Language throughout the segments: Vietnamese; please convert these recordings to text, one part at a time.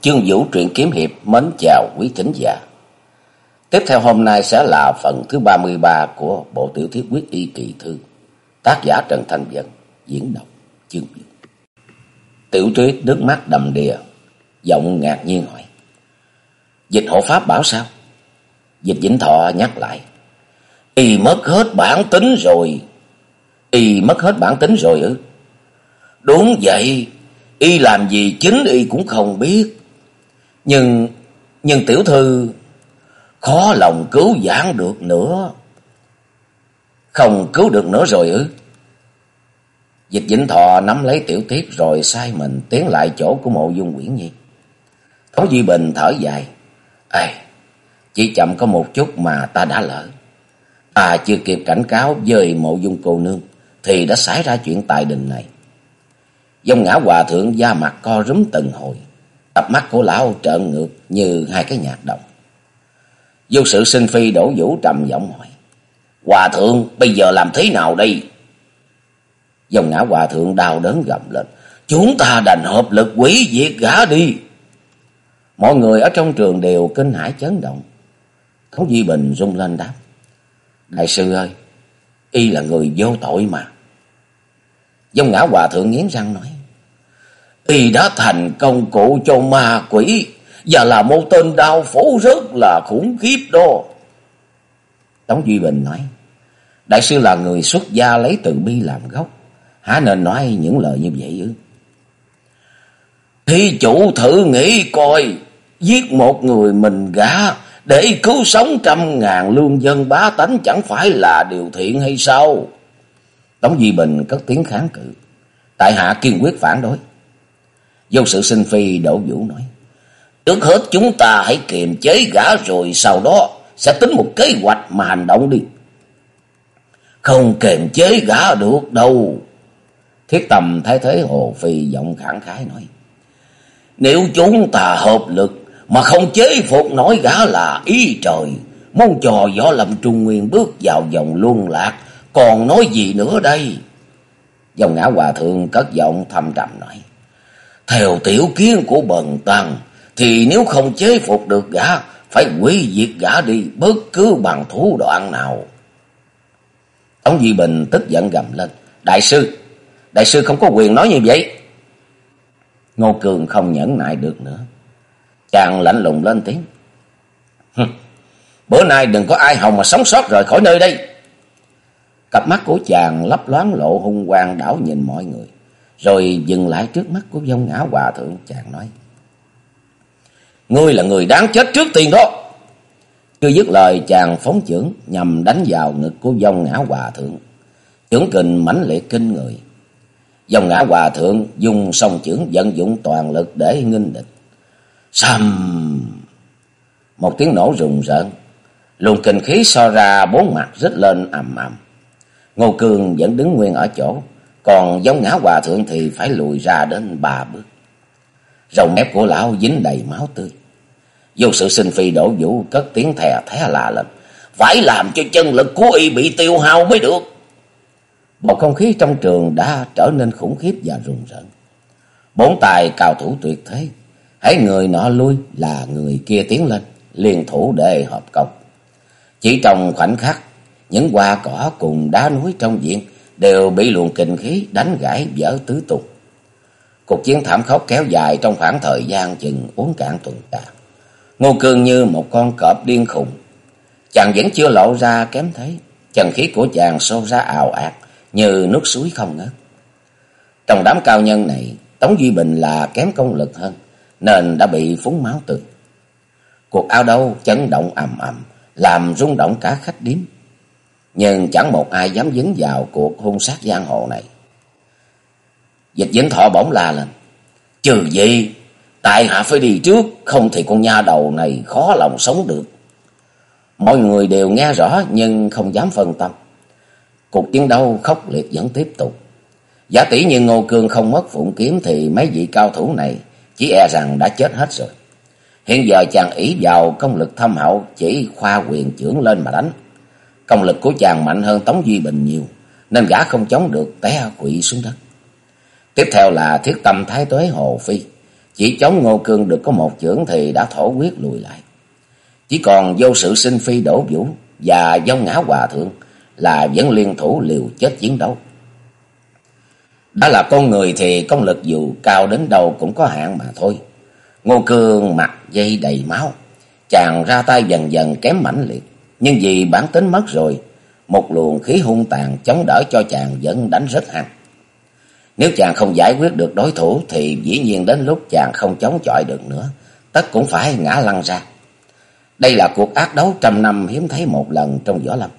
Chương Vũ truyện kiếm hiệp mến chào quý thính giả. Tiếp theo hôm nay sẽ là phần thứ 33 của bộ tiểu thuyết quyết y kỳ thư. Tác giả Trần Thanh Dân, diễn đọc Chương Vũ. Tiểu tuyết nước mắt đầm đìa, giọng ngạc nhiên hỏi. Dịch hộ pháp bảo sao? Dịch Vĩnh Thọ nhắc lại. Y mất hết bản tính rồi. Y mất hết bản tính rồi ư? Đúng vậy, y làm gì chính y cũng không biết. Nhưng, nhưng tiểu thư khó lòng cứu giãn được nữa. Không cứu được nữa rồi ư? Dịch Vĩnh Thọ nắm lấy tiểu tiết rồi sai mình tiến lại chỗ của mộ dung quyển nhi. Tống Duy Bình thở dài. Ê, chỉ chậm có một chút mà ta đã lỡ. Ta chưa kịp cảnh cáo với mộ dung cô nương thì đã xảy ra chuyện tài đình này. Dông ngã hòa thượng da mặt co rúm từng hồi. Cặp mắt của lão trợn ngược như hai cái nhạc động. Vô sự sinh phi đổ vũ trầm giọng hỏi. Hòa thượng bây giờ làm thế nào đây? Dòng ngã hòa thượng đau đớn gầm lên. Chúng ta đành hợp lực quỷ diệt gã đi. Mọi người ở trong trường đều kinh hãi chấn động. Thống Di Bình rung lên đáp. Đại sư ơi, y là người vô tội mà. Dông ngã hòa thượng nghiến răng nói. Y đã thành công cụ cho ma quỷ, và là một tên đao phủ rất là khủng khiếp đó. Tống Duy Bình nói. Đại sư là người xuất gia lấy từ bi làm gốc. Há nên nói những lời như vậy ư? Thí chủ thử nghĩ coi. Giết một người mình gã để cứu sống trăm ngàn lương dân bá tánh chẳng phải là điều thiện hay sao? Tống Duy Bình cất tiếng kháng cự. Tại hạ kiên quyết phản đối. Vô sự sinh phi đổ vũ nói. Trước hết chúng ta hãy kiềm chế gã rồi sau đó sẽ tính một kế hoạch mà hành động đi. Không kiềm chế gã được đâu. Thiết tầm thái thế hồ phi giọng khẳng khái nói. Nếu chúng ta hợp lực mà không chế phục nổi gã là ý trời. Mong trò võ lâm trung nguyên bước vào vòng luân lạc. Còn nói gì nữa đây? Dòng ngã hòa thượng cất giọng thầm trầm nói. Theo tiểu kiến của bần tăng, thì nếu không chế phục được gã, phải quy diệt gã đi bất cứ bằng thủ đoạn nào. Tống Duy Bình tức giận gầm lên. Đại sư, đại sư không có quyền nói như vậy. Ngô Cường không nhẫn nại được nữa. Chàng lạnh lùng lên tiếng. Bữa nay đừng có ai hồng mà sống sót rời khỏi nơi đây. Cặp mắt của chàng lấp loáng lộ hung quang đảo nhìn mọi người. Rồi dừng lại trước mắt của dông ngã hòa thượng, chàng nói. Ngươi là người đáng chết trước tiên đó. Chưa dứt lời, chàng phóng chưởng nhằm đánh vào ngực của dông ngã hòa thượng. Chưởng kình mãnh liệt kinh người. Dòng ngã hòa thượng dùng song chưởng vận dụng toàn lực để nghinh địch. Xăm! Một tiếng nổ rùng rợn. Luồng kinh khí so ra, bốn mặt rít lên ầm ầm. Ngô Cương vẫn đứng nguyên ở chỗ. Còn giống ngã hòa thượng thì phải lùi ra đến ba bước. Rồng mép của lão dính đầy máu tươi. Vô sự sinh phi đổ vũ, cất tiếng thè thé lạ lên. Phải làm cho chân lực của y bị tiêu hao mới được. Bầu không khí trong trường đã trở nên khủng khiếp và rùng rợn. Bốn tài cao thủ tuyệt thế. Hãy người nọ lui là người kia tiến lên. Liên thủ để hợp công. Chỉ trong khoảnh khắc. Những hoa cỏ cùng đá núi trong viện đều bị luồng kinh khí đánh gãy vỡ tứ tung. Cuộc chiến thảm khốc kéo dài trong khoảng thời gian chừng uống cạn tuần trà. Ngô Cương như một con cọp điên khùng. Chàng vẫn chưa lộ ra kém thấy, Trần khí của chàng sâu ra ào ạt như nước suối không ngớt. Trong đám cao nhân này, Tống Duy Bình là kém công lực hơn, nên đã bị phúng máu tươi. Cuộc ao đấu chấn động ầm ầm, làm rung động cả khách điếm nhưng chẳng một ai dám dính vào cuộc hung sát giang hồ này. Dịch dính thọ bỗng la lên. Trừ gì, tại hạ phải đi trước, không thì con nha đầu này khó lòng sống được. Mọi người đều nghe rõ nhưng không dám phân tâm. Cuộc chiến đấu khốc liệt vẫn tiếp tục. Giả tỷ như Ngô Cương không mất phụng kiếm thì mấy vị cao thủ này chỉ e rằng đã chết hết rồi. Hiện giờ chàng ý vào công lực thâm hậu chỉ khoa quyền trưởng lên mà đánh. Công lực của chàng mạnh hơn Tống Duy Bình nhiều, nên gã không chống được té quỵ xuống đất. Tiếp theo là thiết tâm thái tuế Hồ Phi. Chỉ chống Ngô Cương được có một chưởng thì đã thổ quyết lùi lại. Chỉ còn vô sự sinh phi đổ vũ và dông ngã hòa thượng là vẫn liên thủ liều chết chiến đấu. Đã là con người thì công lực dù cao đến đâu cũng có hạn mà thôi. Ngô Cương mặt dây đầy máu, chàng ra tay dần dần kém mãnh liệt. Nhưng vì bản tính mất rồi, một luồng khí hung tàn chống đỡ cho chàng vẫn đánh rất hăng. Nếu chàng không giải quyết được đối thủ thì dĩ nhiên đến lúc chàng không chống chọi được nữa, tất cũng phải ngã lăn ra. Đây là cuộc ác đấu trăm năm hiếm thấy một lần trong võ lâm.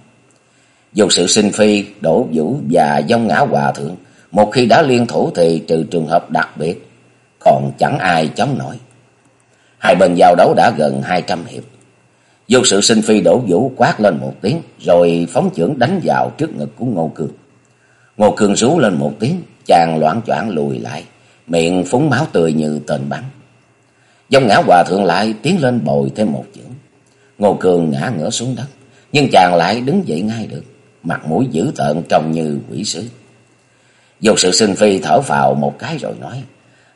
Dù sự sinh phi, đổ vũ và dông ngã hòa thượng, một khi đã liên thủ thì trừ trường hợp đặc biệt, còn chẳng ai chống nổi. Hai bên giao đấu đã gần hai trăm hiệp. Vô sự sinh phi đổ vũ quát lên một tiếng, rồi phóng chưởng đánh vào trước ngực của Ngô Cường Ngô Cường rú lên một tiếng, chàng loạn choạng lùi lại, miệng phúng máu tươi như tên bắn. Dông ngã hòa thượng lại tiến lên bồi thêm một chưởng. Ngô Cường ngã ngửa xuống đất, nhưng chàng lại đứng dậy ngay được, mặt mũi dữ tợn trông như quỷ sứ. Vô sự sinh phi thở phào một cái rồi nói,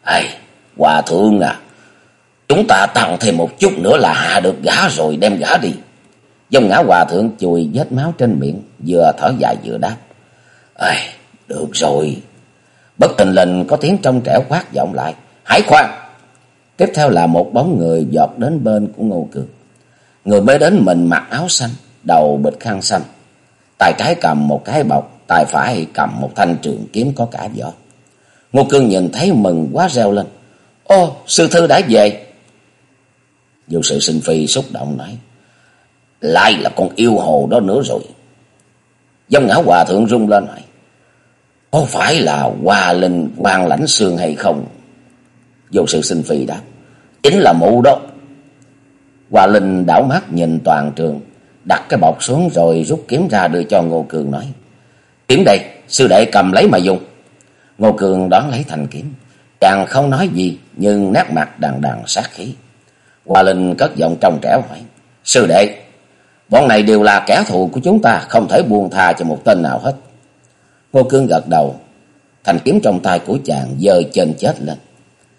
Ây, hòa thượng à, chúng ta tăng thêm một chút nữa là hạ được gã rồi đem gã đi. Dông ngã hòa thượng chùi vết máu trên miệng, vừa thở dài vừa đáp. Ây, được rồi. Bất tình lình có tiếng trong trẻo quát vọng lại. Hãy khoan! Tiếp theo là một bóng người giọt đến bên của Ngô Cường. Người mới đến mình mặc áo xanh, đầu bịch khăn xanh. Tay trái cầm một cái bọc, tay phải cầm một thanh trường kiếm có cả vỏ. Ngô Cương nhìn thấy mừng quá reo lên. Ô, sư thư đã về. Dù sự sinh phi xúc động nói. Lại là con yêu hồ đó nữa rồi. Dông ngã hòa thượng rung lên hỏi. Có phải là hoa linh quan lãnh xương hay không? Dù sự sinh phi đáp. Chính là mụ đó. Hoa linh đảo mắt nhìn toàn trường. Đặt cái bọc xuống rồi rút kiếm ra đưa cho Ngô Cường nói. Kiếm đây, sư đệ cầm lấy mà dùng. Ngô Cường đón lấy thành kiếm. Chàng không nói gì, nhưng nét mặt đằng đằng sát khí. Hoa Linh cất giọng trong trẻo hỏi. Sư đệ, bọn này đều là kẻ thù của chúng ta, không thể buông tha cho một tên nào hết. Ngô Cương gật đầu, thành kiếm trong tay của chàng dơ trên chết lên.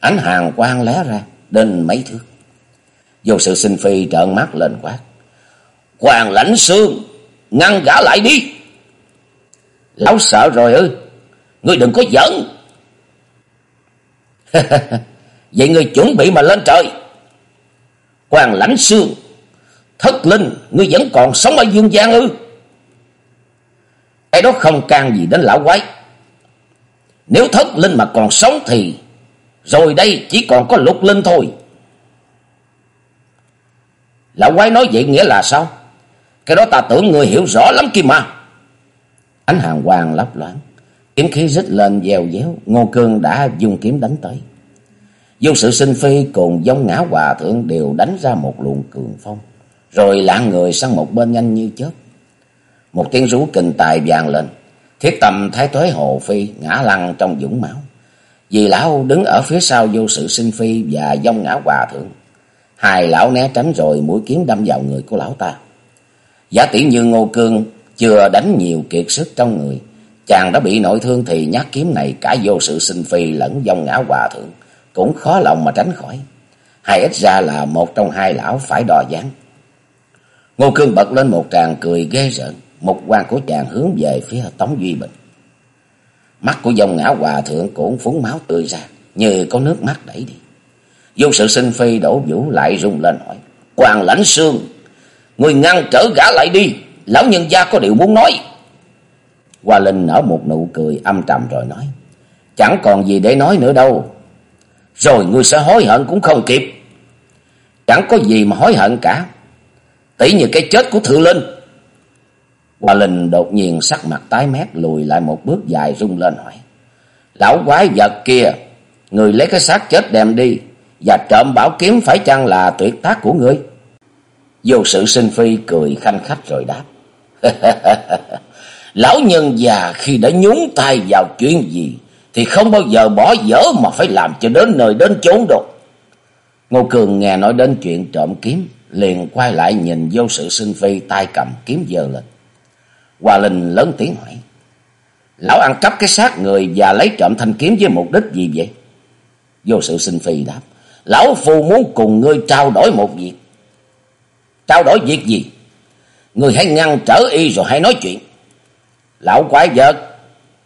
Ánh hàng quang lé ra, đến mấy thước. Vô sự sinh phi trợn mắt lên quát. Hoàng lãnh xương, ngăn gã lại đi. Lão sợ rồi ư, ngươi đừng có giỡn. Vậy ngươi chuẩn bị mà lên trời. Hoàng lãnh xương, thất linh, ngươi vẫn còn sống ở dương gian ư. Cái đó không can gì đến lão quái. Nếu thất linh mà còn sống thì rồi đây chỉ còn có lục linh thôi. Lão quái nói vậy nghĩa là sao? Cái đó ta tưởng người hiểu rõ lắm kia mà. Ánh hàng hoàng lấp loáng. Kiếm khí rít lên dèo déo. Ngô Cương đã dùng kiếm đánh tới. Vô sự sinh phi cùng giống ngã hòa thượng đều đánh ra một luồng cường phong. Rồi lạng người sang một bên nhanh như chớp. Một tiếng rú kinh tài vàng lên. Thiết tâm thái tuế hồ phi ngã lăn trong dũng máu. Vì lão đứng ở phía sau vô sự sinh phi và dông ngã hòa thượng. Hai lão né tránh rồi mũi kiếm đâm vào người của lão ta. Giả tỷ như Ngô Cương chưa đánh nhiều kiệt sức trong người. Chàng đã bị nội thương thì nhát kiếm này cả vô sự sinh phi lẫn dông ngã hòa thượng. Cũng khó lòng mà tránh khỏi. Hay ít ra là một trong hai lão phải đò gián. Ngô Cương bật lên một tràng cười ghê rợn. Một quan của chàng hướng về phía Tống Duy Bình. Mắt của dòng ngã hòa thượng cũng phúng máu tươi ra. Như có nước mắt đẩy đi. Vô sự sinh phi đổ vũ lại rung lên hỏi. Hoàng lãnh xương. Người ngăn trở gã lại đi. Lão nhân gia có điều muốn nói. Hoa Linh nở một nụ cười âm trầm rồi nói. Chẳng còn gì để nói nữa đâu. Rồi ngươi sẽ hối hận cũng không kịp. Chẳng có gì mà hối hận cả. Tỷ như cái chết của Thự Linh. Hoa Linh đột nhiên sắc mặt tái mét lùi lại một bước dài rung lên hỏi. Lão quái vật kia, người lấy cái xác chết đem đi và trộm bảo kiếm phải chăng là tuyệt tác của ngươi? Vô sự sinh phi cười khanh khách rồi đáp. Lão nhân già khi đã nhúng tay vào chuyện gì thì không bao giờ bỏ dở mà phải làm cho đến nơi đến chốn đâu. Ngô Cường nghe nói đến chuyện trộm kiếm, liền quay lại nhìn vô sự sinh phi tay cầm kiếm giơ lên. Hoa Linh lớn tiếng hỏi. Lão ăn cắp cái xác người và lấy trộm thanh kiếm với mục đích gì vậy? Vô sự sinh phi đáp. Lão Phu muốn cùng ngươi trao đổi một việc. Trao đổi việc gì? Ngươi hãy ngăn trở y rồi hãy nói chuyện. Lão quái vật,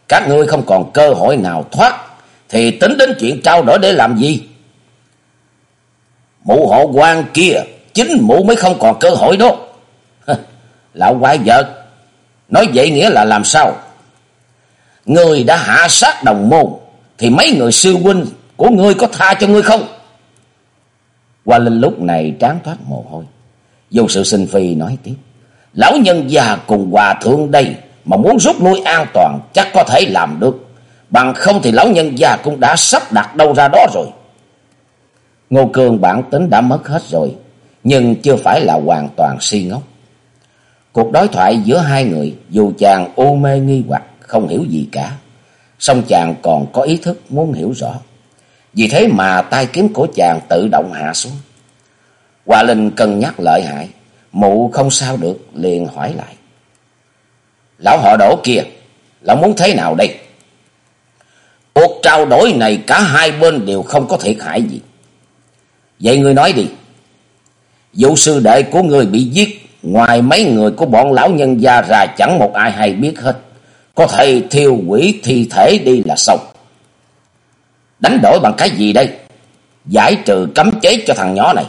các ngươi không còn cơ hội nào thoát, thì tính đến chuyện trao đổi để làm gì? Mụ hộ quan kia, chính mụ mới không còn cơ hội đó. Lão quái vợ nói vậy nghĩa là làm sao? Người đã hạ sát đồng môn, thì mấy người sư huynh của ngươi có tha cho ngươi không? Hoa Linh lúc này trán thoát mồ hôi. Dù sự sinh phi nói tiếp. Lão nhân già cùng hòa thượng đây mà muốn rút lui an toàn chắc có thể làm được. Bằng không thì lão nhân già cũng đã sắp đặt đâu ra đó rồi. Ngô Cường bản tính đã mất hết rồi. Nhưng chưa phải là hoàn toàn si ngốc. Cuộc đối thoại giữa hai người dù chàng u mê nghi hoặc không hiểu gì cả. Song chàng còn có ý thức muốn hiểu rõ. Vì thế mà tay kiếm của chàng tự động hạ xuống. Hòa Linh cân nhắc lợi hại. Mụ không sao được, liền hỏi lại. Lão họ đổ kia, lão muốn thế nào đây? Cuộc trao đổi này cả hai bên đều không có thiệt hại gì. Vậy ngươi nói đi. Vụ sư đệ của người bị giết, ngoài mấy người của bọn lão nhân gia ra chẳng một ai hay biết hết. Có thể thiêu quỷ thi thể đi là xong. Đánh đổi bằng cái gì đây? Giải trừ cấm chế cho thằng nhỏ này.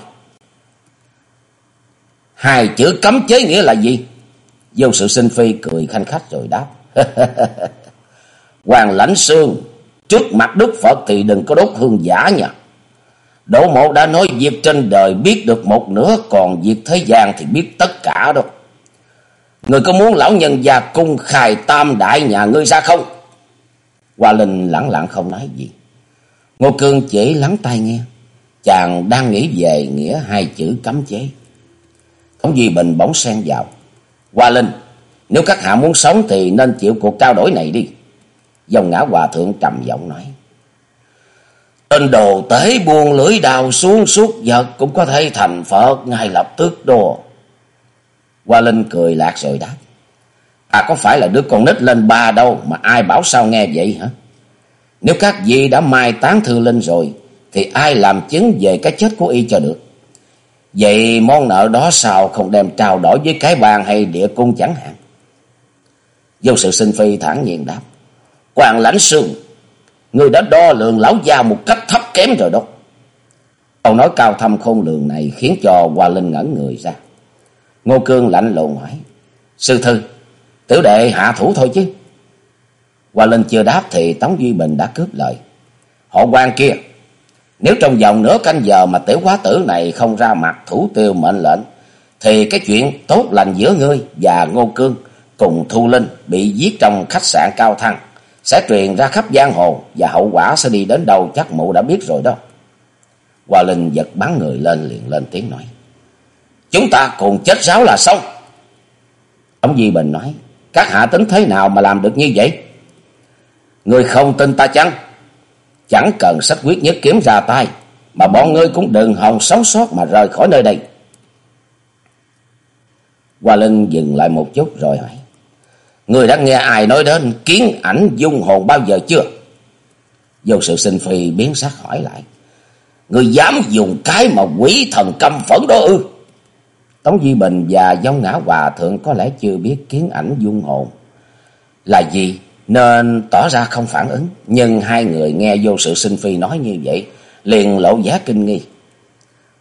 Hai chữ cấm chế nghĩa là gì? Vô sự sinh phi cười khanh khách rồi đáp. Hoàng lãnh xương, trước mặt Đức Phật thì đừng có đốt hương giả nha. Đỗ mộ đã nói việc trên đời biết được một nửa, còn việc thế gian thì biết tất cả đâu. Người có muốn lão nhân gia cung khai tam đại nhà ngươi ra không? Hoa Linh lặng lặng không nói gì. Ngô Cương chỉ lắng tai nghe. Chàng đang nghĩ về nghĩa hai chữ cấm chế. Tống Duy Bình bỗng xen vào. Hoa Linh, nếu các hạ muốn sống thì nên chịu cuộc trao đổi này đi. Dòng ngã hòa thượng trầm giọng nói. Tên đồ tế buông lưỡi đào xuống suốt giật cũng có thể thành Phật ngay lập tức đồ. Hoa Linh cười lạc rồi đáp. À có phải là đứa con nít lên ba đâu mà ai bảo sao nghe vậy hả? Nếu các vị đã mai tán thư linh rồi thì ai làm chứng về cái chết của y cho được? Vậy món nợ đó sao không đem trao đổi với cái bàn hay địa cung chẳng hạn? Vô sự sinh phi thản nhiên đáp. Hoàng lãnh sương, người đã đo lường lão gia một cách thấp kém rồi đó. Câu nói cao thâm khôn lường này khiến cho Hoa Linh ngẩn người ra. Ngô Cương lạnh lùng hỏi. Sư thư, tiểu đệ hạ thủ thôi chứ. Hoa Linh chưa đáp thì Tống Duy Bình đã cướp lời. Họ quan kia, nếu trong vòng nửa canh giờ mà tiểu quá tử này không ra mặt thủ tiêu mệnh lệnh, thì cái chuyện tốt lành giữa ngươi và Ngô Cương cùng Thu Linh bị giết trong khách sạn Cao Thăng sẽ truyền ra khắp giang hồ và hậu quả sẽ đi đến đâu chắc mụ đã biết rồi đó. Hoa Linh giật bắn người lên liền lên tiếng nói. Chúng ta cùng chết ráo là xong. Ông Di Bình nói. Các hạ tính thế nào mà làm được như vậy? Người không tin ta chăng? Chẳng cần sách quyết nhất kiếm ra tay. Mà bọn ngươi cũng đừng hòng sống sót mà rời khỏi nơi đây. Hoa Linh dừng lại một chút rồi hỏi. Người đã nghe ai nói đến kiến ảnh dung hồn bao giờ chưa? Vô sự sinh phi biến sắc hỏi lại. Người dám dùng cái mà quỷ thần căm phẫn đó ư? Tống Duy Bình và Dông Ngã Hòa Thượng có lẽ chưa biết kiến ảnh dung hồn là gì, nên tỏ ra không phản ứng. Nhưng hai người nghe vô sự sinh phi nói như vậy, liền lộ giá kinh nghi.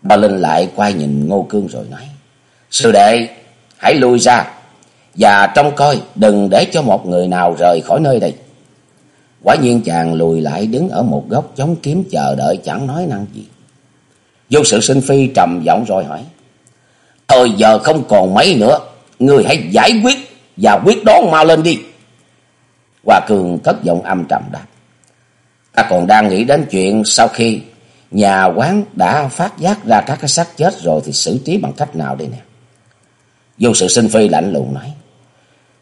Bà Linh lại quay nhìn Ngô Cương rồi nói, Sư đệ, hãy lui ra, và trông coi, đừng để cho một người nào rời khỏi nơi đây. Quả nhiên chàng lùi lại đứng ở một góc chống kiếm chờ đợi chẳng nói năng gì. Vô sự sinh phi trầm giọng rồi hỏi, Thời giờ không còn mấy nữa, người hãy giải quyết và quyết đoán mau lên đi. Hòa Cường cất giọng âm trầm đáp. Ta còn đang nghĩ đến chuyện sau khi nhà quán đã phát giác ra các cái xác chết rồi thì xử trí bằng cách nào đây nè. Vô sự sinh phi lạnh lùng nói.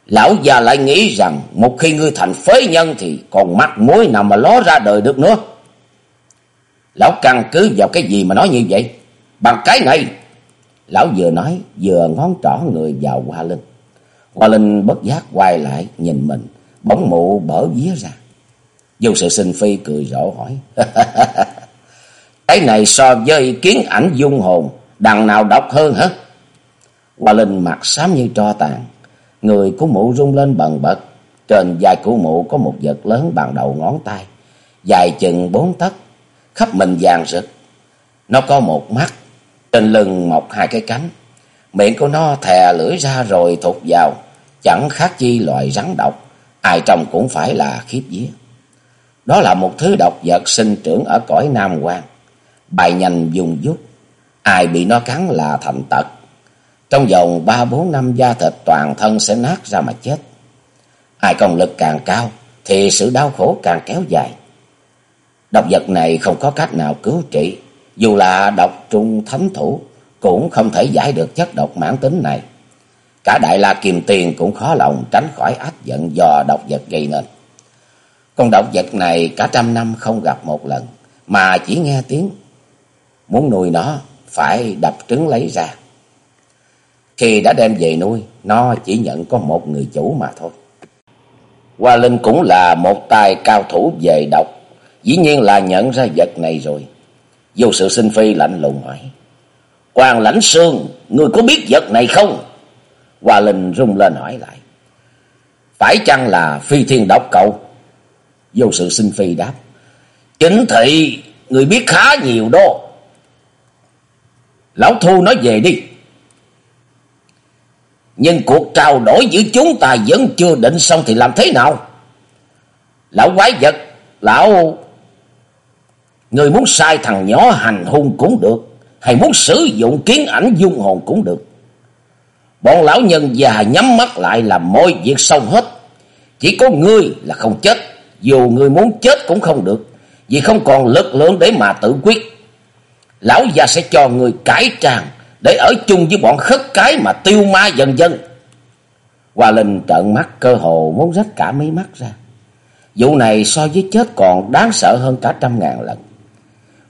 Lão già lại nghĩ rằng một khi ngươi thành phế nhân thì còn mắt mối nào mà ló ra đời được nữa. Lão căn cứ vào cái gì mà nói như vậy? Bằng cái này. Lão vừa nói, vừa ngón trỏ người vào Hoa Linh. Hoa Linh bất giác quay lại nhìn mình. Bóng mụ bở vía ra. Vô sự sinh phi cười rộ hỏi. Cái này so với kiến ảnh dung hồn, đằng nào độc hơn hả? Hoa Linh mặt xám như tro tàn, người của mụ rung lên bần bật. Trên vai của mụ có một vật lớn bằng đầu ngón tay, dài chừng bốn tấc, khắp mình vàng rực. Nó có một mắt, trên lưng mọc hai cái cánh. Miệng của nó thè lưỡi ra rồi thụt vào, chẳng khác chi loại rắn độc, ai trồng cũng phải là khiếp vía. Đó là một thứ độc vật sinh trưởng ở cõi Nam quan bài nhanh dùng dút, ai bị nó cắn là thành tật. Trong vòng ba bốn năm da thịt toàn thân sẽ nát ra mà chết. Ai công lực càng cao thì sự đau khổ càng kéo dài. Độc vật này không có cách nào cứu trị, dù là độc trung thánh thủ cũng không thể giải được chất độc mãn tính này. Cả Đại La kiềm Tiền cũng khó lòng tránh khỏi ách giận do độc vật gây nên. Con độc vật này cả trăm năm không gặp một lần, mà chỉ nghe tiếng. Muốn nuôi nó, phải đập trứng lấy ra. Khi đã đem về nuôi, nó chỉ nhận có một người chủ mà thôi. Hoa Linh cũng là một tài cao thủ về độc, dĩ nhiên là nhận ra vật này rồi. Vô sự sinh phi lạnh lùng hỏi. Hoàng lãnh sương, người có biết vật này không? Hoa Linh rung lên hỏi lại. Phải chăng là phi thiên độc cậu? Vô sự sinh phi đáp. Chính thị, người biết khá nhiều đó. Lão Thu nói về đi. Nhưng cuộc trao đổi giữa chúng ta vẫn chưa định xong thì làm thế nào? Lão quái vật, lão... Người muốn sai thằng nhỏ hành hung cũng được, hay muốn sử dụng kiến ảnh dung hồn cũng được. Bọn lão nhân già nhắm mắt lại làm mọi việc xong hết. Chỉ có ngươi là không chết, dù ngươi muốn chết cũng không được, vì không còn lực lượng để mà tự quyết. Lão già sẽ cho người cải tràng để ở chung với bọn khất cái mà tiêu ma dần dần. Hoa Linh trợn mắt cơ hồ muốn rách cả mấy mắt ra. Vụ này so với chết còn đáng sợ hơn cả trăm ngàn lần.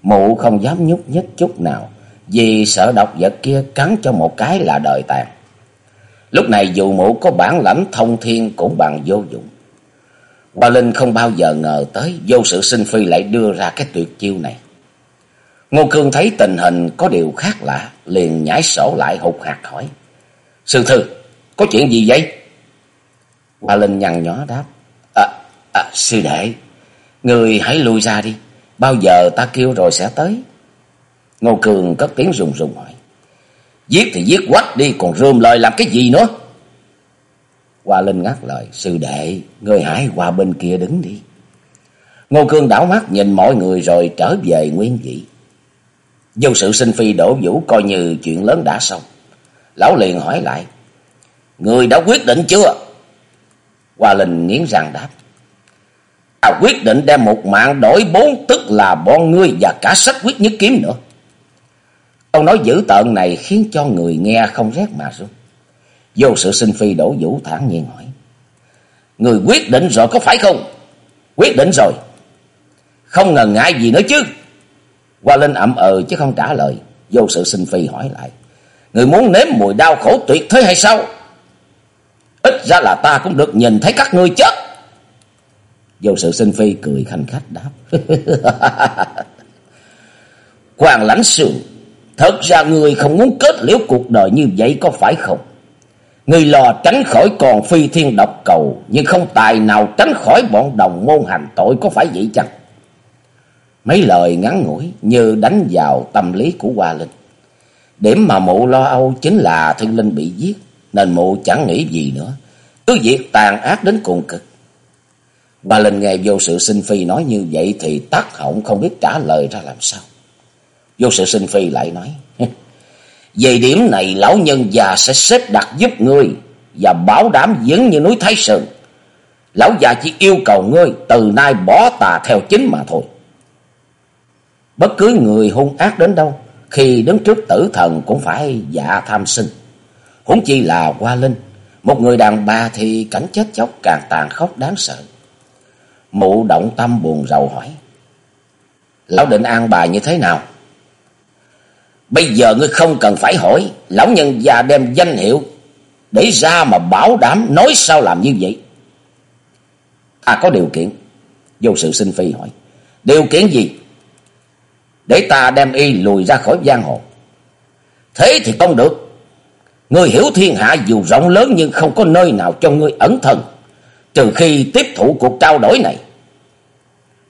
Mụ không dám nhúc nhích chút nào vì sợ độc vật kia cắn cho một cái là đời tàn. Lúc này dù mụ có bản lãnh thông thiên cũng bằng vô dụng. Hoa Linh không bao giờ ngờ tới vô sự sinh phi lại đưa ra cái tuyệt chiêu này. Ngô Cương thấy tình hình có điều khác lạ, liền nhảy sổ lại hụt hạt hỏi. Sư thư, có chuyện gì vậy? Hoa Linh nhăn nhó đáp. À, à, sư đệ, người hãy lui ra đi, bao giờ ta kêu rồi sẽ tới. Ngô Cường cất tiếng rùng rùng hỏi. Giết thì giết quách đi, còn rơm lời làm cái gì nữa? Hoa Linh ngắt lời, sư đệ, người hãy qua bên kia đứng đi. Ngô Cương đảo mắt nhìn mọi người rồi trở về nguyên vị. Vô sự sinh phi đổ vũ coi như chuyện lớn đã xong. Lão liền hỏi lại. Người đã quyết định chưa? Hoa Linh nghiến răng đáp. À quyết định đem một mạng đổi bốn tức là bọn ngươi và cả sách quyết nhất kiếm nữa. Câu nói dữ tợn này khiến cho người nghe không rét mà run. Vô sự sinh phi đổ vũ thản nhiên hỏi. Người quyết định rồi có phải không? Quyết định rồi. Không ngần ngại gì nữa chứ. Qua Linh ậm ừ chứ không trả lời. Vô sự sinh phi hỏi lại. Người muốn nếm mùi đau khổ tuyệt thế hay sao? Ít ra là ta cũng được nhìn thấy các ngươi chết. Vô sự sinh phi cười khanh khách đáp. Hoàng lãnh sườn. Thật ra người không muốn kết liễu cuộc đời như vậy có phải không? Người lò tránh khỏi còn phi thiên độc cầu. Nhưng không tài nào tránh khỏi bọn đồng môn hành tội có phải vậy chăng? Mấy lời ngắn ngủi như đánh vào tâm lý của Hoa Linh. Điểm mà mụ lo âu chính là Thư Linh bị giết, nên mụ chẳng nghĩ gì nữa. Cứ việc tàn ác đến cùng cực. Hoa Linh nghe vô sự sinh phi nói như vậy thì tắt họng không biết trả lời ra làm sao. Vô sự sinh phi lại nói. Về điểm này lão nhân già sẽ xếp đặt giúp ngươi và bảo đảm vững như núi Thái Sơn. Lão già chỉ yêu cầu ngươi từ nay bỏ tà theo chính mà thôi. Bất cứ người hung ác đến đâu, khi đứng trước tử thần cũng phải dạ tham sinh. Huống chi là qua Linh, một người đàn bà thì cảnh chết chóc càng tàn khốc đáng sợ. Mụ động tâm buồn rầu hỏi. Lão định an bài như thế nào? Bây giờ ngươi không cần phải hỏi, lão nhân già đem danh hiệu để ra mà bảo đảm nói sao làm như vậy. À có điều kiện. Vô sự sinh phi hỏi. Điều kiện gì? để ta đem y lùi ra khỏi giang hồ. Thế thì không được. Ngươi hiểu thiên hạ dù rộng lớn nhưng không có nơi nào cho ngươi ẩn thân, trừ khi tiếp thụ cuộc trao đổi này.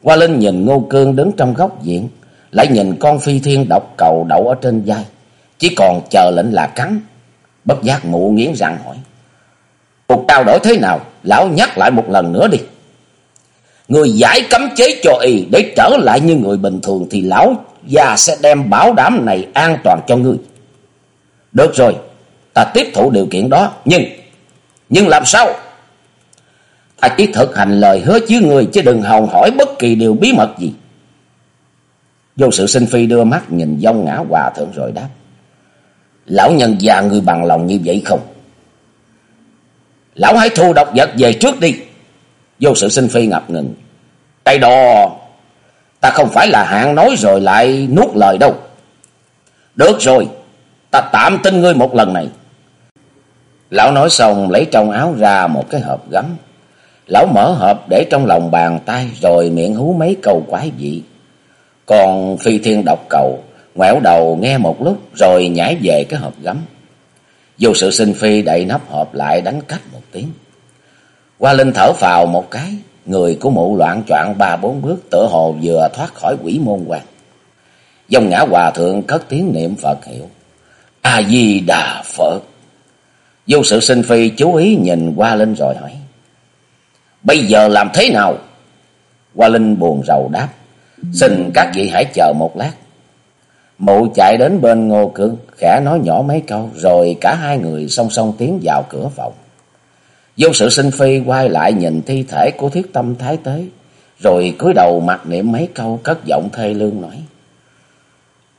qua Linh nhìn Ngô Cương đứng trong góc diện lại nhìn con phi thiên độc cầu đậu ở trên vai, chỉ còn chờ lệnh là cắn. Bất giác mụ nghiến răng hỏi. Cuộc trao đổi thế nào? Lão nhắc lại một lần nữa đi. Người giải cấm chế cho y để trở lại như người bình thường thì lão già sẽ đem bảo đảm này an toàn cho ngươi. Được rồi, ta tiếp thụ điều kiện đó, nhưng, nhưng làm sao? Ta chỉ thực hành lời hứa chứ người chứ đừng hòng hỏi bất kỳ điều bí mật gì. Vô sự sinh phi đưa mắt nhìn dông ngã hòa thượng rồi đáp. Lão nhân già người bằng lòng như vậy không? Lão hãy thu độc vật về trước đi. Vô sự sinh phi ngập ngừng. tay đò, ta không phải là hạng nói rồi lại nuốt lời đâu. Được rồi, ta tạm tin ngươi một lần này. Lão nói xong lấy trong áo ra một cái hộp gấm. Lão mở hộp để trong lòng bàn tay rồi miệng hú mấy câu quái dị. Còn phi thiên độc cầu ngoẻo đầu nghe một lúc rồi nhảy về cái hộp gấm. Vô sự sinh phi đậy nắp hộp lại đánh cách một tiếng. qua Linh thở phào một cái, người của mụ loạn choạng ba bốn bước tựa hồ vừa thoát khỏi quỷ môn quan. Dòng ngã hòa thượng cất tiếng niệm Phật hiệu. A-di-đà Phật. Vô sự sinh phi chú ý nhìn qua Linh rồi hỏi. Bây giờ làm thế nào? qua Linh buồn rầu đáp. Xin các vị hãy chờ một lát. Mụ chạy đến bên Ngô Cương, khẽ nói nhỏ mấy câu, rồi cả hai người song song tiến vào cửa phòng. Vô sự sinh phi quay lại nhìn thi thể của thiết tâm thái tế, rồi cúi đầu mặc niệm mấy câu cất giọng thê lương nói.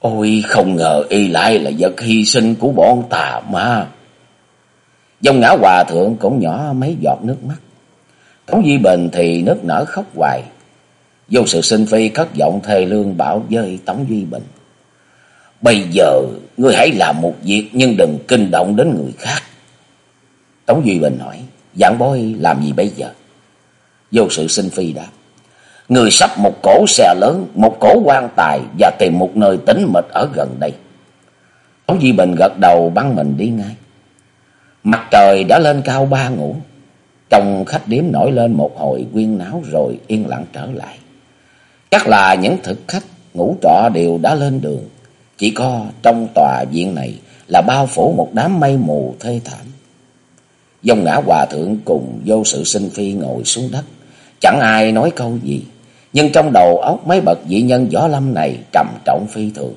Ôi không ngờ y lại là vật hy sinh của bọn tà ma. Dông ngã hòa thượng cũng nhỏ mấy giọt nước mắt. Tống Duy Bình thì nước nở khóc hoài. Vô sự sinh phi cất giọng thề lương bảo với Tống Duy Bình. Bây giờ ngươi hãy làm một việc nhưng đừng kinh động đến người khác. Tống Duy Bình hỏi, giảng bối làm gì bây giờ? Vô sự sinh phi đáp, người sắp một cổ xe lớn, một cổ quan tài và tìm một nơi tĩnh mịch ở gần đây. Tống Duy Bình gật đầu bắn mình đi ngay. Mặt trời đã lên cao ba ngủ. Trong khách điếm nổi lên một hồi quyên náo rồi yên lặng trở lại. Chắc là những thực khách ngủ trọ đều đã lên đường. Chỉ có trong tòa viện này là bao phủ một đám mây mù thê thảm. Dông ngã hòa thượng cùng vô sự sinh phi ngồi xuống đất. Chẳng ai nói câu gì. Nhưng trong đầu óc mấy bậc dị nhân võ lâm này trầm trọng phi thường.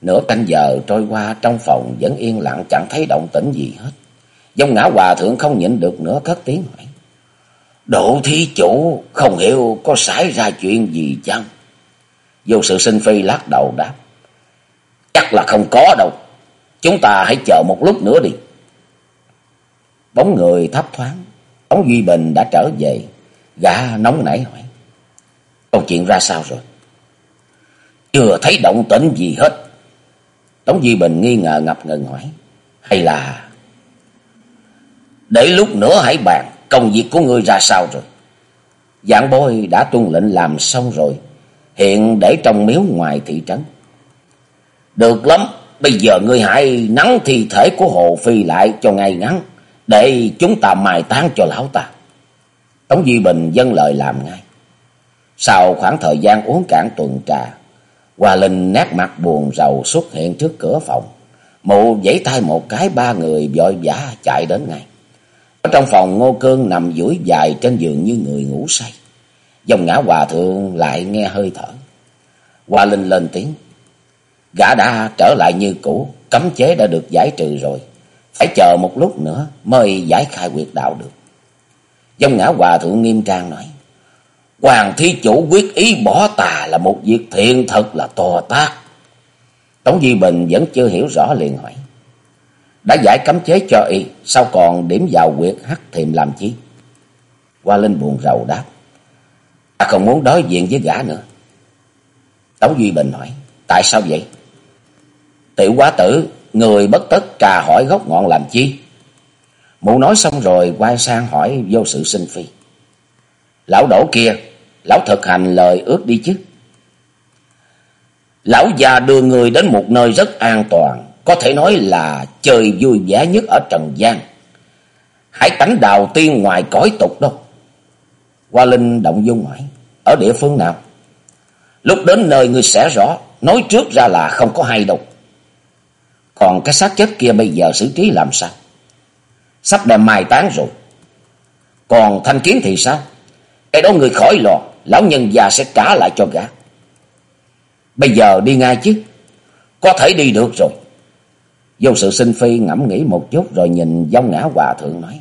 Nửa canh giờ trôi qua trong phòng vẫn yên lặng, chẳng thấy động tĩnh gì hết. Dông ngã hòa thượng không nhịn được nữa cất tiếng hỏi. Độ thí chủ không hiểu có xảy ra chuyện gì chăng? Vô sự sinh phi lắc đầu đáp. Chắc là không có đâu. Chúng ta hãy chờ một lúc nữa đi. Bóng người thấp thoáng. Tống Duy Bình đã trở về. Gã nóng nảy hỏi. Câu chuyện ra sao rồi? Chưa thấy động tĩnh gì hết. Tống Duy Bình nghi ngờ ngập ngừng hỏi. Hay là... Để lúc nữa hãy bàn công việc của ngươi ra sao rồi. Giảng bôi đã tuân lệnh làm xong rồi. Hiện để trong miếu ngoài thị trấn. Được lắm, bây giờ ngươi hãy nắng thi thể của Hồ Phi lại cho ngay ngắn, để chúng ta mai táng cho lão ta. Tống Duy Bình dân lời làm ngay. Sau khoảng thời gian uống cạn tuần trà, Hoa Linh nét mặt buồn rầu xuất hiện trước cửa phòng. Mụ giãy tay một cái ba người vội vã chạy đến ngay. Ở trong phòng Ngô Cương nằm duỗi dài trên giường như người ngủ say. Dòng ngã hòa thượng lại nghe hơi thở. hòa Linh lên tiếng. Gã đã trở lại như cũ, cấm chế đã được giải trừ rồi. Phải chờ một lúc nữa mới giải khai quyệt đạo được. Dòng ngã hòa thượng nghiêm trang nói. Hoàng thí chủ quyết ý bỏ tà là một việc thiện thật là to tác. Tống Duy Bình vẫn chưa hiểu rõ liền hỏi. Đã giải cấm chế cho y, sao còn điểm vào quyệt hắc thiềm làm chi? Hoa Linh buồn rầu đáp. Ta không muốn đối diện với gã nữa. Tống Duy Bình hỏi. Tại sao vậy? Tiểu quá tử, người bất tất trà hỏi gốc ngọn làm chi? Mụ nói xong rồi quay sang hỏi vô sự sinh phi. Lão đổ kia, lão thực hành lời ước đi chứ? Lão già đưa người đến một nơi rất an toàn, có thể nói là chơi vui vẻ nhất ở Trần gian. Hãy tánh đào tiên ngoài cõi tục đâu. Hoa Linh động dung hỏi, ở địa phương nào? Lúc đến nơi ngươi sẽ rõ, nói trước ra là không có hay đâu. Còn cái xác chết kia bây giờ xử trí làm sao? Sắp đem mai tán rồi. Còn thanh kiến thì sao? Cái đó người khỏi lo, lão nhân già sẽ trả lại cho gã. Bây giờ đi ngay chứ. Có thể đi được rồi. Vô sự sinh phi ngẫm nghĩ một chút rồi nhìn dông ngã hòa thượng nói.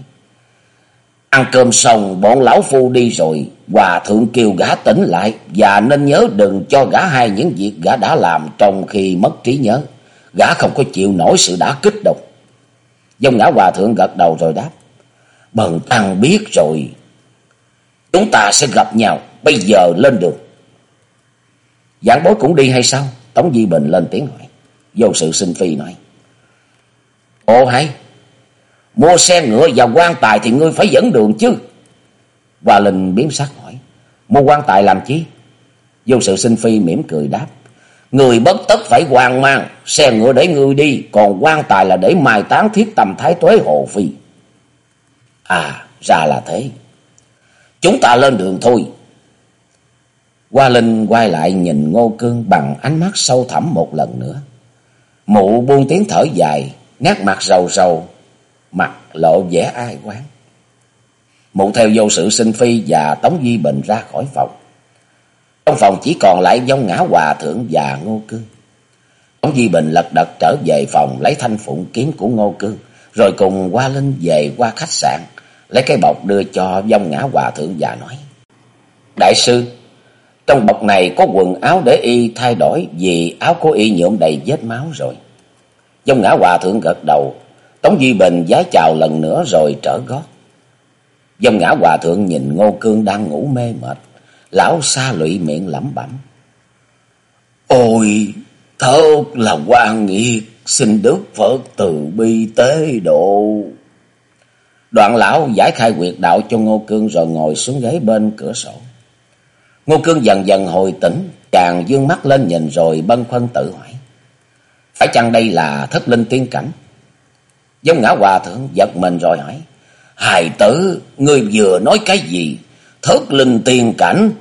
Ăn cơm xong, bọn lão phu đi rồi. Hòa thượng kêu gã tỉnh lại. Và nên nhớ đừng cho gã hai những việc gã đã làm trong khi mất trí nhớ. Gã không có chịu nổi sự đã kích đâu. Dông ngã hòa thượng gật đầu rồi đáp. Bần tăng biết rồi. Chúng ta sẽ gặp nhau. Bây giờ lên đường. Giảng bối cũng đi hay sao? Tống Di Bình lên tiếng hỏi. Vô sự sinh phi nói. Ồ hay. Mua xe ngựa và quan tài thì ngươi phải dẫn đường chứ. Và Linh biến sắc hỏi. Mua quan tài làm chi? Vô sự sinh phi mỉm cười đáp. Người bất tất phải hoang mang. Xe ngựa để ngươi đi. Còn quan tài là để mai táng thiết tầm thái tuế hồ phi. À ra là thế. Chúng ta lên đường thôi. Hoa Linh quay lại nhìn Ngô Cương bằng ánh mắt sâu thẳm một lần nữa. Mụ buông tiếng thở dài, nét mặt rầu rầu, mặt lộ vẻ ai quán. Mụ theo vô sự sinh phi và Tống Duy Bình ra khỏi phòng. Trong phòng chỉ còn lại dông ngã hòa thượng và Ngô Cương. Tống Duy Bình lật đật trở về phòng lấy thanh phụng kiếm của Ngô Cương, rồi cùng qua Linh về qua khách sạn, lấy cái bọc đưa cho dông ngã hòa thượng và nói. Đại sư, trong bọc này có quần áo để y thay đổi vì áo của y nhuộm đầy vết máu rồi. Dông ngã hòa thượng gật đầu, Tống Duy Bình giái chào lần nữa rồi trở gót. Dông ngã hòa thượng nhìn Ngô Cương đang ngủ mê mệt, lão xa lụy miệng lẩm bẩm. Ôi, thật là quan nghiệt, xin Đức Phật từ bi tế độ. Đoạn lão giải khai quyệt đạo cho Ngô Cương rồi ngồi xuống ghế bên cửa sổ. Ngô Cương dần dần hồi tỉnh, chàng dương mắt lên nhìn rồi bân khoăn tự hỏi. Phải chăng đây là thất linh tiên cảnh? Giống ngã hòa thượng giật mình rồi hỏi. Hài tử, ngươi vừa nói cái gì? Thất linh tiên cảnh?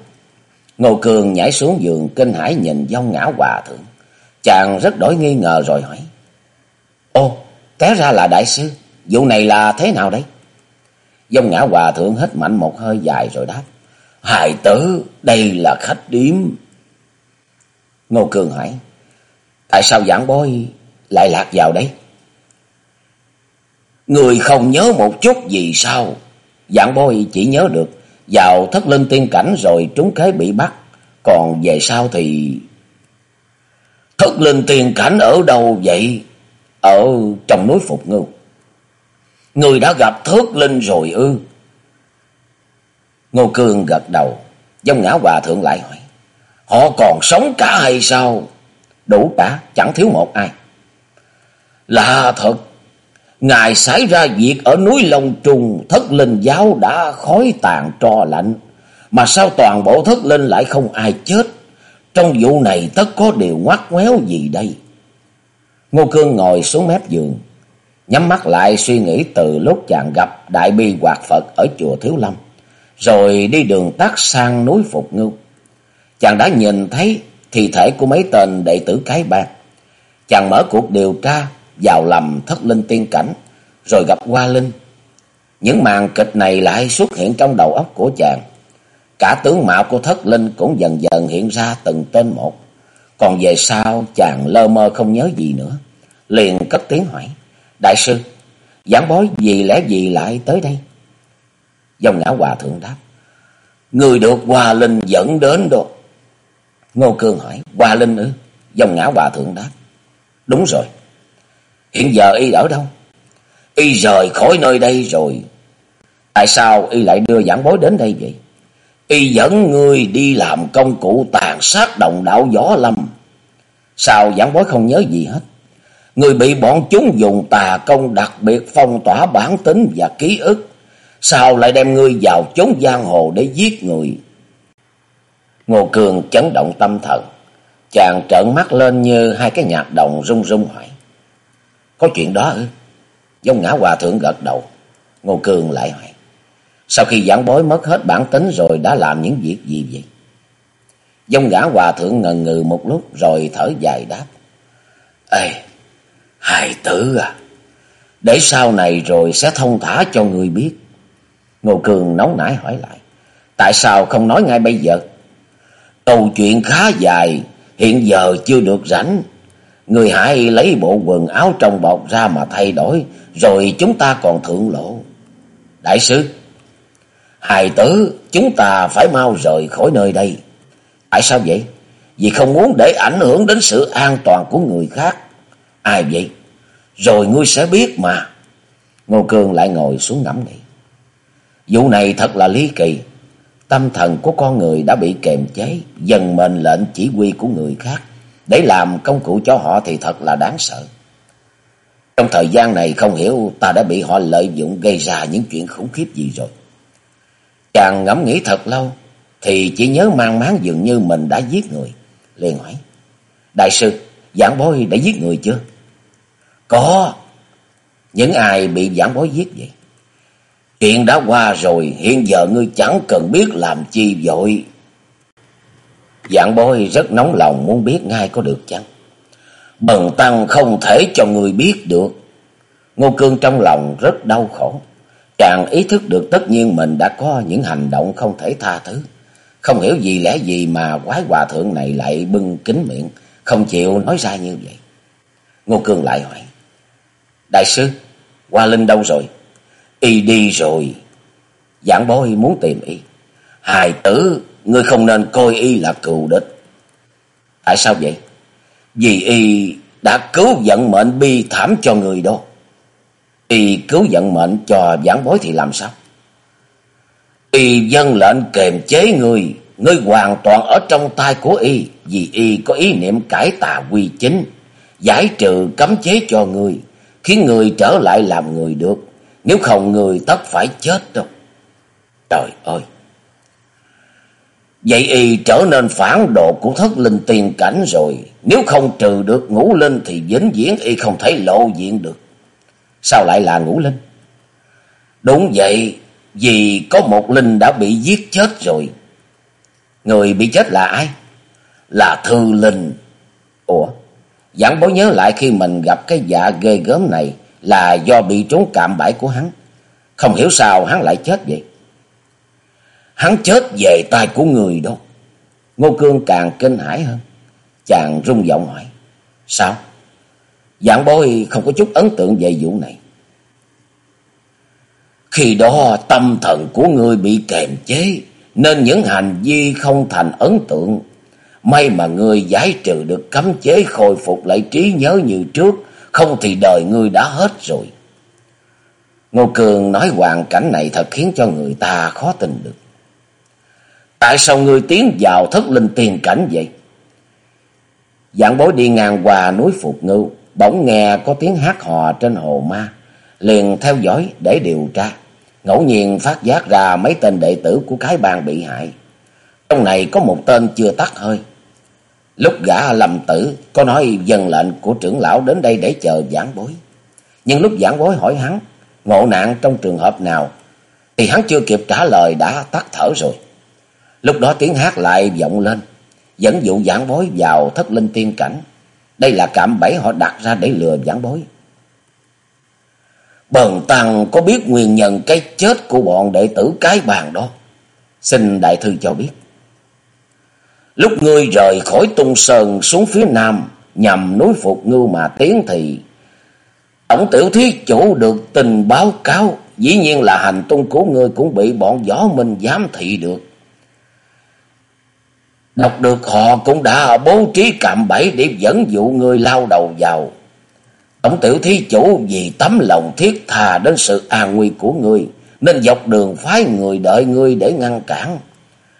Ngô cường nhảy xuống giường kinh hãi nhìn dông ngã hòa thượng. Chàng rất đổi nghi ngờ rồi hỏi. Ô, té ra là đại sư, vụ này là thế nào đấy? Dông ngã hòa thượng hít mạnh một hơi dài rồi đáp. Hài tử, đây là khách điếm. Ngô Cường hỏi, tại sao giảng bối lại lạc vào đây? Người không nhớ một chút gì sao? Giảng bối chỉ nhớ được vào thất linh tiên cảnh rồi trúng kế bị bắt. Còn về sau thì... Thất linh tiên cảnh ở đâu vậy? Ở trong núi Phục Ngưu. Người đã gặp thất linh rồi ư? Ngô Cương gật đầu, dông ngã hòa thượng lại hỏi. Họ còn sống cả hay sao? Đủ cả, chẳng thiếu một ai. Là thật, Ngài xảy ra việc ở núi Long Trung, thất linh giáo đã khói tàn trò lạnh. Mà sao toàn bộ thất linh lại không ai chết? Trong vụ này tất có điều ngoắt ngoéo gì đây? Ngô Cương ngồi xuống mép giường, nhắm mắt lại suy nghĩ từ lúc chàng gặp Đại Bi Hoạt Phật ở chùa Thiếu Lâm rồi đi đường tắt sang núi Phục Ngưu. Chàng đã nhìn thấy thi thể của mấy tên đệ tử cái bang. Chàng mở cuộc điều tra vào lầm thất linh tiên cảnh, rồi gặp Hoa Linh. Những màn kịch này lại xuất hiện trong đầu óc của chàng. Cả tướng mạo của thất linh cũng dần dần hiện ra từng tên một. Còn về sau chàng lơ mơ không nhớ gì nữa. Liền cất tiếng hỏi. Đại sư, giảng bói gì lẽ gì lại tới đây? Dòng ngã hòa thượng đáp. Người được Hoa Linh dẫn đến đó. Ngô Cương hỏi. Hòa Linh ư? Dòng ngã hòa thượng đáp. Đúng rồi. Hiện giờ y ở đâu? Y rời khỏi nơi đây rồi. Tại sao y lại đưa giảng bối đến đây vậy? Y dẫn người đi làm công cụ tàn sát đồng đạo gió lâm. Sao giảng bối không nhớ gì hết? Người bị bọn chúng dùng tà công đặc biệt phong tỏa bản tính và ký ức Sao lại đem ngươi vào chốn giang hồ để giết người? Ngô Cường chấn động tâm thần. Chàng trợn mắt lên như hai cái nhạc đồng rung rung hỏi. Có chuyện đó ư? Dông ngã hòa thượng gật đầu. Ngô Cường lại hỏi. Sau khi giảng bối mất hết bản tính rồi đã làm những việc gì vậy? Dông ngã hòa thượng ngần ngừ một lúc rồi thở dài đáp. Ê, hài tử à, để sau này rồi sẽ thông thả cho người biết. Ngô Cường nóng nảy hỏi lại. Tại sao không nói ngay bây giờ? Câu chuyện khá dài, hiện giờ chưa được rảnh. Người hãy lấy bộ quần áo trong bọc ra mà thay đổi, rồi chúng ta còn thượng lộ. Đại sư, hài tử, chúng ta phải mau rời khỏi nơi đây. Tại sao vậy? Vì không muốn để ảnh hưởng đến sự an toàn của người khác. Ai vậy? Rồi ngươi sẽ biết mà. Ngô Cương lại ngồi xuống ngẫm nghĩ. Vụ này thật là lý kỳ. Tâm thần của con người đã bị kềm chế, dần mệnh lệnh chỉ huy của người khác. Để làm công cụ cho họ thì thật là đáng sợ. Trong thời gian này không hiểu ta đã bị họ lợi dụng gây ra những chuyện khủng khiếp gì rồi. Chàng ngẫm nghĩ thật lâu, thì chỉ nhớ mang máng dường như mình đã giết người. liền hỏi, Đại sư, giảng bối đã giết người chưa? Có. Những ai bị giảng bối giết vậy? Chuyện đã qua rồi, hiện giờ ngươi chẳng cần biết làm chi vội. Dạng bối rất nóng lòng muốn biết ngay có được chăng? Bần tăng không thể cho người biết được. Ngô Cương trong lòng rất đau khổ. Chàng ý thức được tất nhiên mình đã có những hành động không thể tha thứ. Không hiểu gì lẽ gì mà quái hòa thượng này lại bưng kín miệng, không chịu nói ra như vậy. Ngô Cương lại hỏi. Đại sư, Hoa Linh đâu rồi? Y đi rồi. Giảng bối muốn tìm y. Hài tử, ngươi không nên coi y là cừu địch. Tại sao vậy? Vì y đã cứu vận mệnh bi thảm cho người đó. Y cứu vận mệnh cho giảng bối thì làm sao? Y dân lệnh kềm chế người, ngươi hoàn toàn ở trong tay của y, vì y có ý niệm cải tà quy chính, giải trừ cấm chế cho người, khiến người trở lại làm người được, nếu không người tất phải chết đâu. Trời ơi! Vậy y trở nên phản độ của thất linh tiền cảnh rồi, nếu không trừ được ngũ linh thì vĩnh viễn y không thấy lộ diện được. Sao lại là ngũ linh? Đúng vậy, vì có một linh đã bị giết chết rồi. Người bị chết là ai? Là thư linh. Ủa? Giảng bố nhớ lại khi mình gặp cái dạ ghê gớm này là do bị trốn cạm bẫy của hắn. Không hiểu sao hắn lại chết vậy. Hắn chết về tay của người đâu. Ngô Cương càng kinh hãi hơn. Chàng rung giọng hỏi. Sao? Giảng bối không có chút ấn tượng về vụ này. Khi đó tâm thần của người bị kềm chế, nên những hành vi không thành ấn tượng. May mà người giải trừ được cấm chế khôi phục lại trí nhớ như trước, không thì đời ngươi đã hết rồi. Ngô Cường nói hoàn cảnh này thật khiến cho người ta khó tin được. Tại sao ngươi tiến vào thất linh tiền cảnh vậy? Dạng bối đi ngang qua núi Phục Ngưu, bỗng nghe có tiếng hát hò trên hồ ma, liền theo dõi để điều tra ngẫu nhiên phát giác ra mấy tên đệ tử của cái bang bị hại. Trong này có một tên chưa tắt hơi. Lúc gã lầm tử có nói dân lệnh của trưởng lão đến đây để chờ giảng bối. Nhưng lúc giảng bối hỏi hắn ngộ nạn trong trường hợp nào thì hắn chưa kịp trả lời đã tắt thở rồi. Lúc đó tiếng hát lại vọng lên, dẫn dụ giảng bối vào thất linh tiên cảnh. Đây là cạm bẫy họ đặt ra để lừa giảng bối. Bần tăng có biết nguyên nhân cái chết của bọn đệ tử cái bàn đó. Xin đại thư cho biết. Lúc ngươi rời khỏi tung sơn xuống phía nam nhằm núi Phục Ngưu mà tiến thì Tổng tiểu thí chủ được tình báo cáo Dĩ nhiên là hành tung của ngươi cũng bị bọn gió minh giám thị được. Đọc được họ cũng đã bố trí cạm bẫy để dẫn dụ ngươi lao đầu vào. Tổng tiểu thí chủ vì tấm lòng thiết thà đến sự an nguy của ngươi, nên dọc đường phái người đợi ngươi để ngăn cản.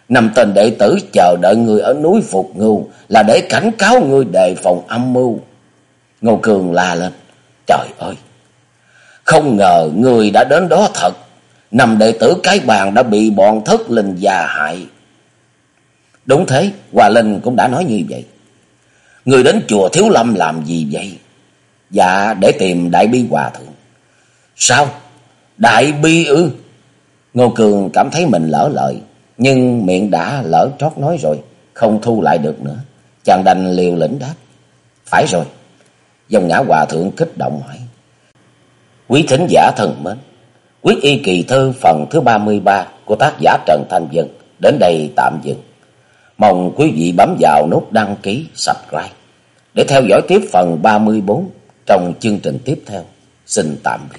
Năm tên đệ tử chờ đợi người ở núi Phục Ngưu là để cảnh cáo ngươi đề phòng âm mưu. Ngô Cường la lên. Trời ơi! Không ngờ người đã đến đó thật. Năm đệ tử cái bàn đã bị bọn thất linh già hại. Đúng thế, Hòa Linh cũng đã nói như vậy. Người đến chùa Thiếu Lâm làm gì vậy? Dạ để tìm Đại Bi Hòa Thượng. Sao? Đại Bi ư? Ngô Cường cảm thấy mình lỡ lời. Nhưng miệng đã lỡ trót nói rồi. Không thu lại được nữa. Chàng đành liều lĩnh đáp. Phải rồi. Dòng ngã Hòa Thượng kích động hỏi. Quý thính giả thân mến. Quyết y kỳ thư phần thứ 33 của tác giả Trần Thanh Dân đến đây tạm dừng. Mong quý vị bấm vào nút đăng ký, subscribe để theo dõi tiếp phần 34 trong chương trình tiếp theo. Xin tạm biệt.